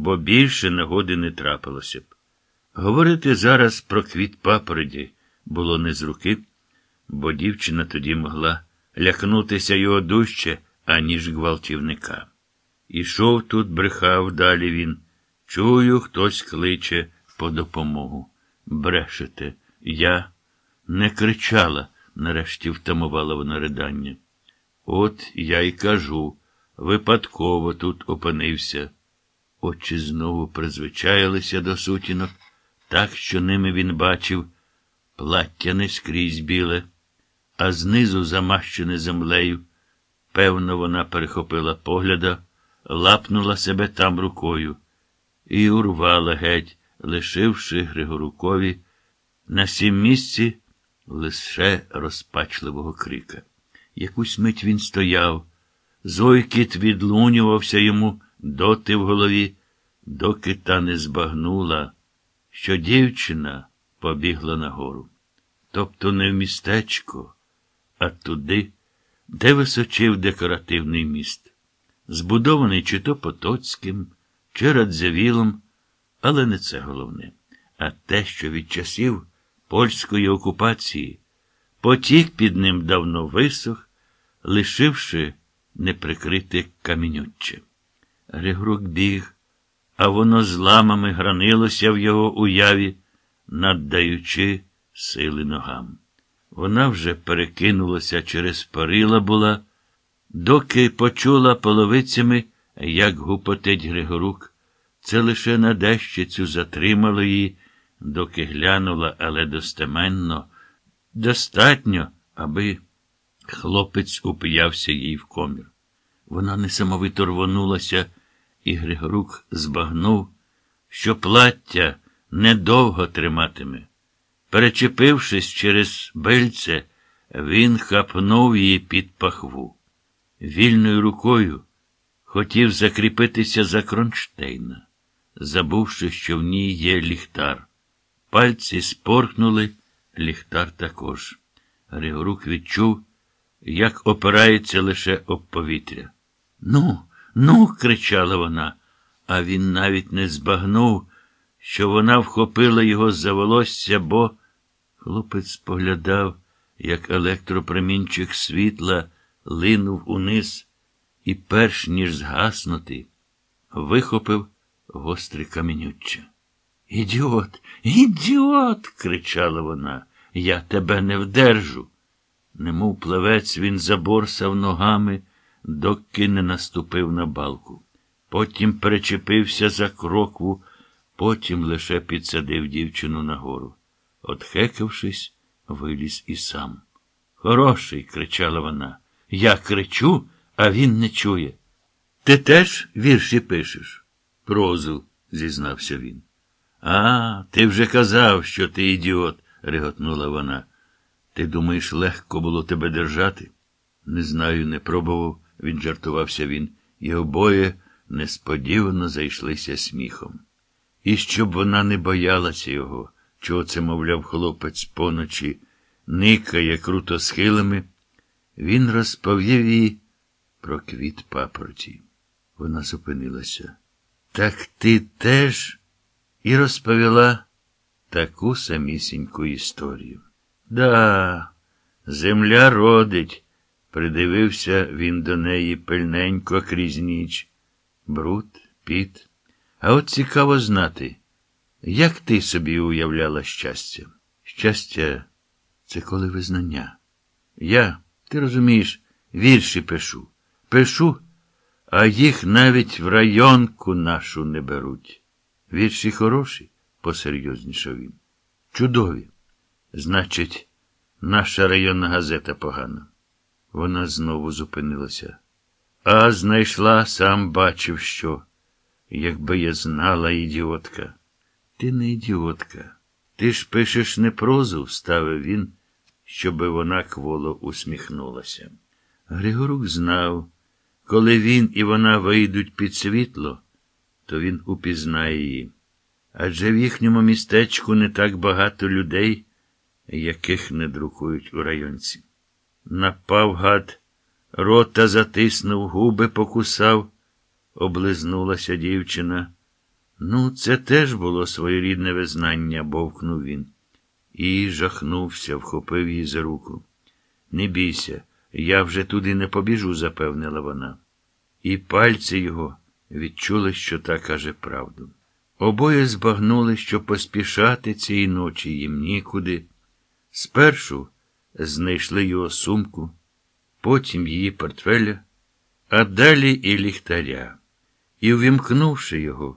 бо більше нагоди не трапилося б. Говорити зараз про квіт папороді було не з руки, бо дівчина тоді могла лякнутися його дужче, аніж гвалтівника. Ішов тут, брехав далі він. Чую, хтось кличе по допомогу. Брешете, я не кричала, нарешті втамувала вона ридання. От я й кажу, випадково тут опинився. Очі знову призвичаїлися до сутінок, так, що ними він бачив плаття не скрізь біле, а знизу замащене землею. Певно, вона перехопила погляда, лапнула себе там рукою і урвала геть, лишивши Григорукові на сім місці лише розпачливого крика. Якусь мить він стояв, зойкіт відлунювався йому доти в голові, доки та не збагнула, що дівчина побігла нагору. Тобто не в містечко, а туди, де височив декоративний міст, збудований чи то Потоцьким, чи Радзявілом, але не це головне, а те, що від часів польської окупації потік під ним давно висох, лишивши неприкрите камінюче. Григорук біг, а воно зламами гранилося в його уяві, наддаючи сили ногам. Вона вже перекинулася через парила була, доки почула половицями, як гупотить Григорук. Це лише на дещицю затримало її, доки глянула, але достеменно, достатньо, аби хлопець упиявся їй в комір. Вона несамовито рвонулася, і Григорук збагнув, що плаття недовго триматиме. Перечепившись через бельце, він хапнув її під пахву. Вільною рукою хотів закріпитися за кронштейна, забувши, що в ній є ліхтар. Пальці спорхнули, ліхтар також. Григорук відчув, як опирається лише об повітря. Ну, ну, кричала вона, а він навіть не збагнув, що вона вхопила його за волосся, бо хлопець поглядав, як електропромінчик світла линув униз і, перш ніж згаснути, вихопив гостре камінюччя. Ідіот, ідіот. кричала вона. Я тебе не вдержу. Немов плевець він заборсав ногами, доки не наступив на балку. Потім перечепився за крокву, потім лише підсадив дівчину нагору. Отхекавшись, виліз і сам. Хороший, кричала вона. Я кричу, а він не чує. Ти теж вірші пишеш? Прозу, зізнався він. А, ти вже казав, що ти ідіот, реготнула вона. Ти думаєш, легко було тебе держати? Не знаю, не пробував, віджартувався він, і обоє несподівано зайшлися сміхом. І щоб вона не боялася його, чого це, мовляв, хлопець поночі, никає круто схилами, він розповів їй про квіт папороті. Вона зупинилася. Так ти теж і розповіла таку самісіньку історію. Да, земля родить, придивився він до неї пильненько крізь ніч. Бруд, піт. А от цікаво знати, як ти собі уявляла щастя? Щастя, це коли визнання. Я, ти розумієш, вірші пишу. Пишу, а їх навіть в районку нашу не беруть. Вірші хороші, посерйознішав він. Чудові. Значить, наша районна газета погана. Вона знову зупинилася. А знайшла, сам бачив, що. Якби я знала, ідіотка. Ти не ідіотка. Ти ж пишеш не прозу, вставив він, щоби вона кволо усміхнулася. Григорук знав, коли він і вона вийдуть під світло, то він упізнає її. Адже в їхньому містечку не так багато людей, яких не друкують у районці. Напав гад, рота затиснув, губи покусав, облизнулася дівчина. Ну, це теж було своєрідне визнання, бовкнув він. І жахнувся, вхопив її за руку. Не бійся, я вже туди не побіжу, запевнила вона. І пальці його відчули, що та каже правду. Обоє збагнули, що поспішати цієї ночі їм нікуди. Спершу знайшли його сумку, потім її портфеля, а далі і ліхтаря. І, увімкнувши його,